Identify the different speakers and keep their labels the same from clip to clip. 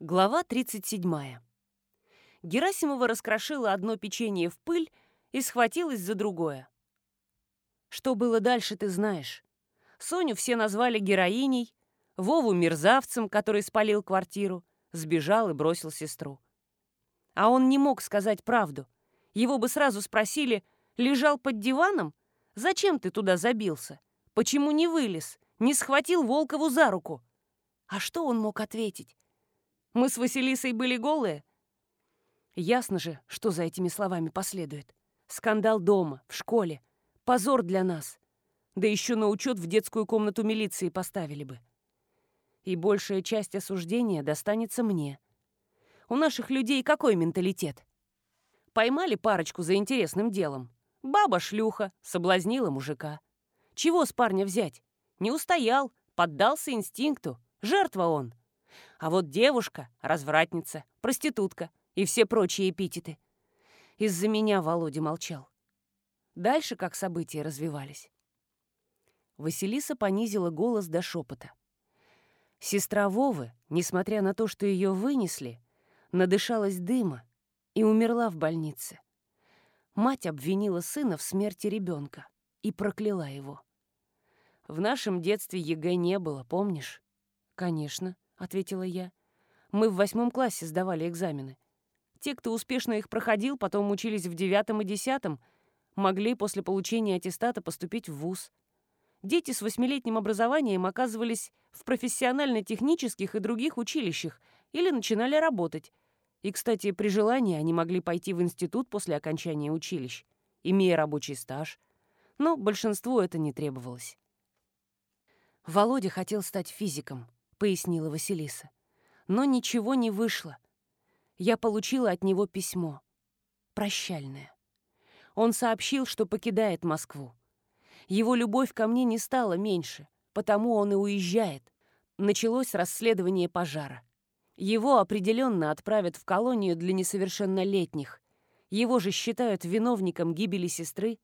Speaker 1: Глава 37. Герасимова раскрошила одно печенье в пыль и схватилась за другое. Что было дальше, ты знаешь. Соню все назвали героиней, Вову мерзавцем, который спалил квартиру, сбежал и бросил сестру. А он не мог сказать правду. Его бы сразу спросили, лежал под диваном? Зачем ты туда забился? Почему не вылез? Не схватил Волкову за руку? А что он мог ответить? Мы с Василисой были голые? Ясно же, что за этими словами последует. Скандал дома, в школе. Позор для нас. Да еще на учет в детскую комнату милиции поставили бы. И большая часть осуждения достанется мне. У наших людей какой менталитет? Поймали парочку за интересным делом. Баба-шлюха соблазнила мужика. Чего с парня взять? Не устоял, поддался инстинкту. Жертва он. А вот девушка, развратница, проститутка и все прочие эпитеты. Из-за меня Володя молчал. Дальше как события развивались. Василиса понизила голос до шепота. Сестра Вовы, несмотря на то, что ее вынесли, надышалась дыма и умерла в больнице. Мать обвинила сына в смерти ребенка и прокляла его. В нашем детстве ЕГЭ не было, помнишь? Конечно, — ответила я. «Мы в восьмом классе сдавали экзамены. Те, кто успешно их проходил, потом учились в девятом и десятом, могли после получения аттестата поступить в ВУЗ. Дети с восьмилетним образованием оказывались в профессионально-технических и других училищах или начинали работать. И, кстати, при желании они могли пойти в институт после окончания училищ, имея рабочий стаж. Но большинству это не требовалось. Володя хотел стать физиком —— пояснила Василиса. «Но ничего не вышло. Я получила от него письмо. Прощальное. Он сообщил, что покидает Москву. Его любовь ко мне не стала меньше, потому он и уезжает. Началось расследование пожара. Его определенно отправят в колонию для несовершеннолетних. Его же считают виновником гибели сестры.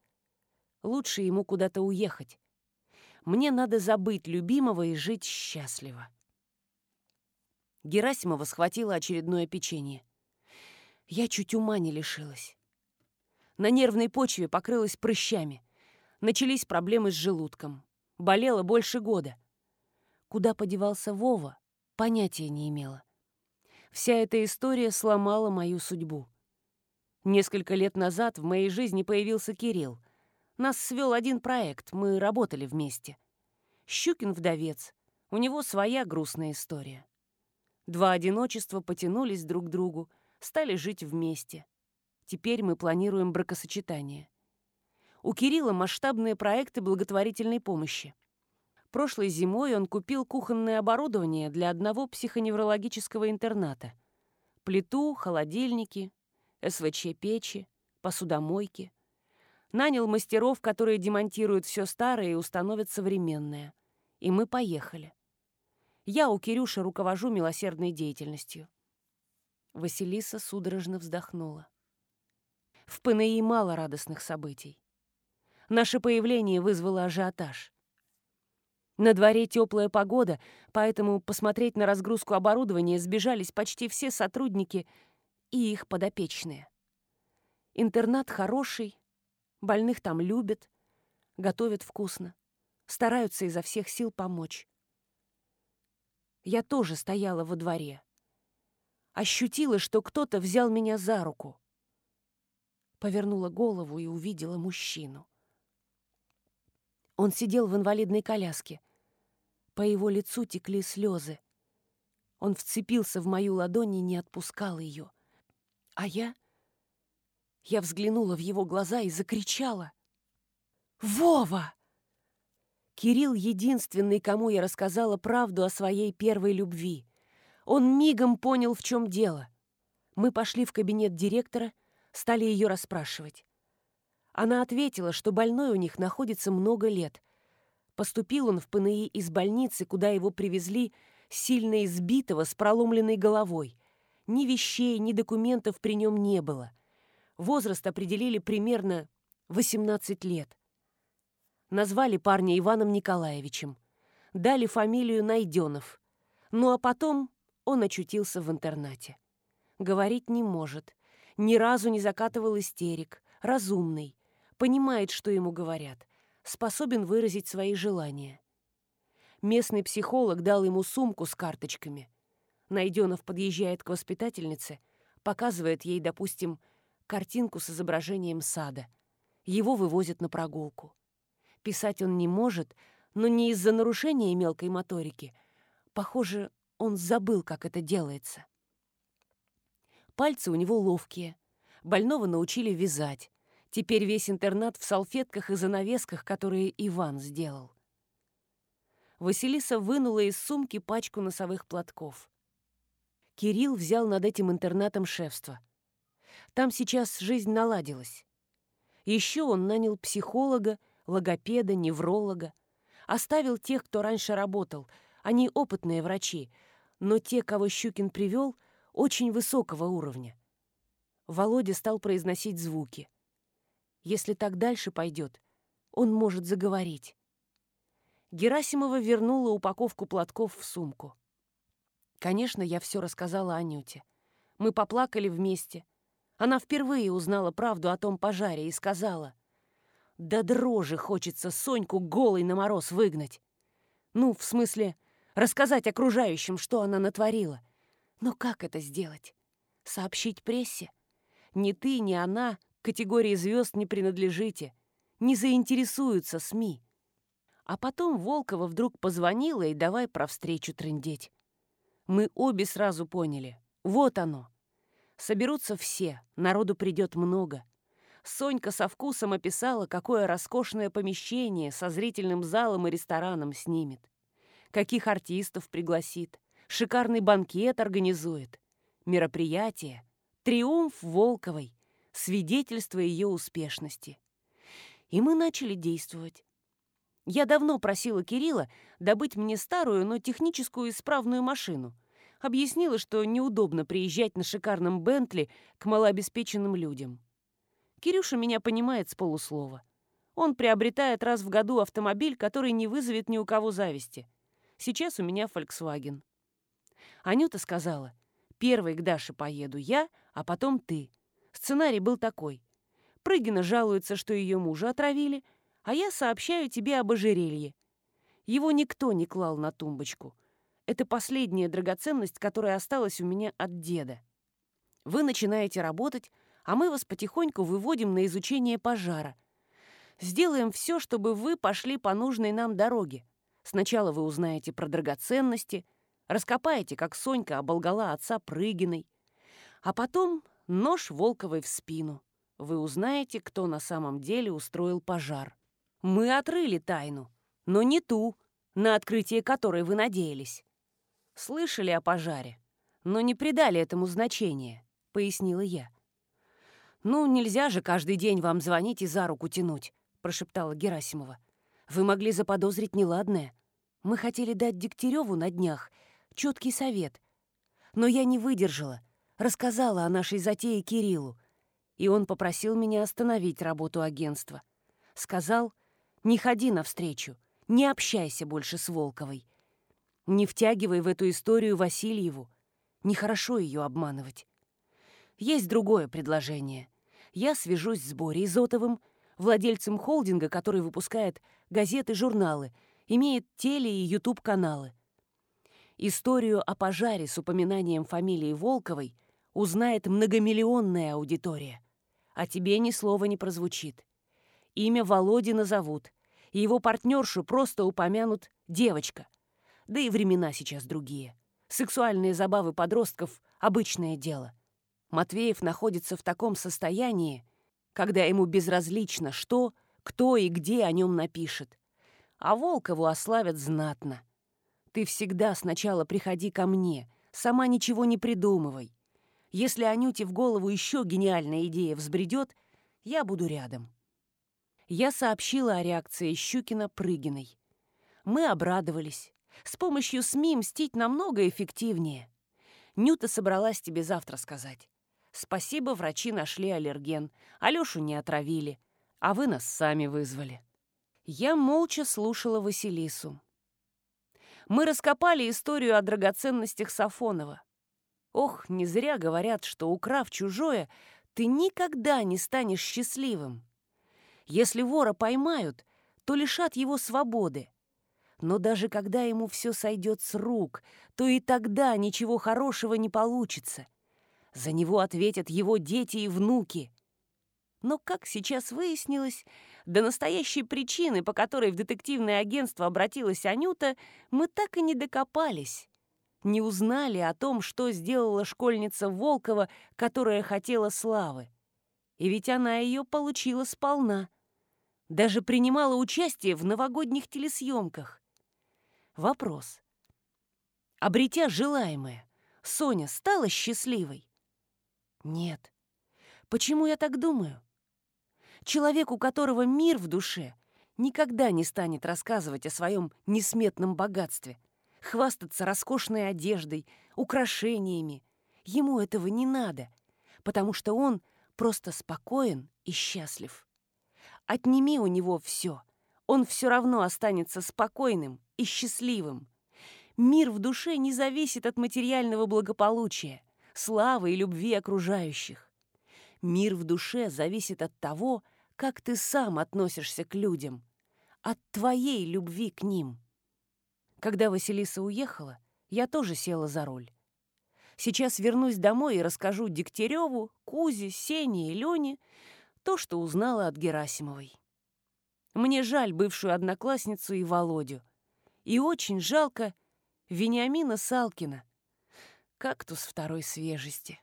Speaker 1: Лучше ему куда-то уехать. Мне надо забыть любимого и жить счастливо. Герасимова схватила очередное печенье. Я чуть ума не лишилась. На нервной почве покрылась прыщами. Начались проблемы с желудком. Болела больше года. Куда подевался Вова, понятия не имела. Вся эта история сломала мою судьбу. Несколько лет назад в моей жизни появился Кирилл. Нас свел один проект, мы работали вместе. Щукин вдовец. У него своя грустная история. Два одиночества потянулись друг к другу, стали жить вместе. Теперь мы планируем бракосочетание. У Кирилла масштабные проекты благотворительной помощи. Прошлой зимой он купил кухонное оборудование для одного психоневрологического интерната. Плиту, холодильники, СВЧ-печи, посудомойки. Нанял мастеров, которые демонтируют все старое и установят современное. И мы поехали. Я у Кирюши руковожу милосердной деятельностью». Василиса судорожно вздохнула. В ПНИ мало радостных событий. Наше появление вызвало ажиотаж. На дворе теплая погода, поэтому посмотреть на разгрузку оборудования сбежались почти все сотрудники и их подопечные. Интернат хороший, больных там любят, готовят вкусно, стараются изо всех сил помочь. Я тоже стояла во дворе. Ощутила, что кто-то взял меня за руку. Повернула голову и увидела мужчину. Он сидел в инвалидной коляске. По его лицу текли слезы. Он вцепился в мою ладонь и не отпускал ее. А я... Я взглянула в его глаза и закричала. «Вова!» Кирилл единственный, кому я рассказала правду о своей первой любви. Он мигом понял, в чем дело. Мы пошли в кабинет директора, стали ее расспрашивать. Она ответила, что больной у них находится много лет. Поступил он в ПНИ из больницы, куда его привезли сильно избитого, с проломленной головой. Ни вещей, ни документов при нем не было. Возраст определили примерно 18 лет. Назвали парня Иваном Николаевичем. Дали фамилию Найденов. Ну а потом он очутился в интернате. Говорить не может, ни разу не закатывал истерик, разумный, понимает, что ему говорят, способен выразить свои желания. Местный психолог дал ему сумку с карточками. Найденов подъезжает к воспитательнице, показывает ей, допустим, картинку с изображением сада. Его вывозят на прогулку. Писать он не может, но не из-за нарушения мелкой моторики. Похоже, он забыл, как это делается. Пальцы у него ловкие. Больного научили вязать. Теперь весь интернат в салфетках и занавесках, которые Иван сделал. Василиса вынула из сумки пачку носовых платков. Кирилл взял над этим интернатом шефство. Там сейчас жизнь наладилась. Еще он нанял психолога, логопеда, невролога. Оставил тех, кто раньше работал. Они опытные врачи, но те, кого Щукин привел, очень высокого уровня. Володя стал произносить звуки. Если так дальше пойдет, он может заговорить. Герасимова вернула упаковку платков в сумку. Конечно, я все рассказала Анюте. Мы поплакали вместе. Она впервые узнала правду о том пожаре и сказала, «Да дрожи хочется Соньку голой на мороз выгнать. Ну, в смысле, рассказать окружающим, что она натворила. Но как это сделать? Сообщить прессе? Ни ты, ни она категории звезд не принадлежите, не заинтересуются СМИ. А потом Волкова вдруг позвонила и давай про встречу трындеть. Мы обе сразу поняли. Вот оно. Соберутся все, народу придет много. Сонька со вкусом описала, какое роскошное помещение со зрительным залом и рестораном снимет. Каких артистов пригласит. Шикарный банкет организует. Мероприятие. Триумф Волковой. Свидетельство ее успешности. И мы начали действовать. Я давно просила Кирилла добыть мне старую, но техническую исправную машину. Объяснила, что неудобно приезжать на шикарном Бентли к малообеспеченным людям. Кирюша меня понимает с полуслова. Он приобретает раз в году автомобиль, который не вызовет ни у кого зависти. Сейчас у меня Volkswagen. Анюта сказала, первой к Даше поеду я, а потом ты. Сценарий был такой. Прыгина жалуется, что ее мужа отравили — а я сообщаю тебе об ожерелье. Его никто не клал на тумбочку. Это последняя драгоценность, которая осталась у меня от деда. Вы начинаете работать, а мы вас потихоньку выводим на изучение пожара. Сделаем все, чтобы вы пошли по нужной нам дороге. Сначала вы узнаете про драгоценности, раскопаете, как Сонька оболгала отца Прыгиной, а потом нож Волковой в спину. Вы узнаете, кто на самом деле устроил пожар. Мы отрыли тайну, но не ту, на открытие которой вы надеялись. Слышали о пожаре, но не придали этому значения, пояснила я. «Ну, нельзя же каждый день вам звонить и за руку тянуть», — прошептала Герасимова. «Вы могли заподозрить неладное. Мы хотели дать Дегтяреву на днях четкий совет. Но я не выдержала, рассказала о нашей затее Кириллу, и он попросил меня остановить работу агентства. Сказал, не ходи навстречу, не общайся больше с Волковой. Не втягивай в эту историю Васильеву. Нехорошо ее обманывать. Есть другое предложение. Я свяжусь с Борей Зотовым, владельцем холдинга, который выпускает газеты, журналы, имеет теле- и ютуб-каналы. Историю о пожаре с упоминанием фамилии Волковой узнает многомиллионная аудитория. А тебе ни слова не прозвучит. Имя Володи назовут, и его партнершу просто упомянут «девочка». Да и времена сейчас другие. Сексуальные забавы подростков — обычное дело. Матвеев находится в таком состоянии, когда ему безразлично, что, кто и где о нем напишет. А Волкову ославят знатно. Ты всегда сначала приходи ко мне, сама ничего не придумывай. Если Анюте в голову еще гениальная идея взбредет, я буду рядом я сообщила о реакции Щукина-Прыгиной. Мы обрадовались. С помощью СМИ мстить намного эффективнее. Нюта собралась тебе завтра сказать. Спасибо, врачи нашли аллерген. Алёшу не отравили. А вы нас сами вызвали. Я молча слушала Василису. мы раскопали историю о драгоценностях Сафонова. Ох, не зря говорят, что, украв чужое, ты никогда не станешь счастливым. Если вора поймают, то лишат его свободы. Но даже когда ему все сойдет с рук, то и тогда ничего хорошего не получится. За него ответят его дети и внуки. Но, как сейчас выяснилось, до настоящей причины, по которой в детективное агентство обратилась Анюта, мы так и не докопались. Не узнали о том, что сделала школьница Волкова, которая хотела славы. И ведь она ее получила сполна. Даже принимала участие в новогодних телесъемках. Вопрос. Обретя желаемое, Соня стала счастливой? Нет. Почему я так думаю? Человек, у которого мир в душе, никогда не станет рассказывать о своем несметном богатстве, хвастаться роскошной одеждой, украшениями. Ему этого не надо, потому что он просто спокоен и счастлив. Отними у него все, он все равно останется спокойным и счастливым. Мир в душе не зависит от материального благополучия, славы и любви окружающих. Мир в душе зависит от того, как ты сам относишься к людям, от твоей любви к ним. Когда Василиса уехала, я тоже села за руль. Сейчас вернусь домой и расскажу Дегтяреву, Кузе, Сене и Лене то, что узнала от Герасимовой. Мне жаль бывшую одноклассницу и Володю. И очень жалко Вениамина Салкина, кактус второй свежести.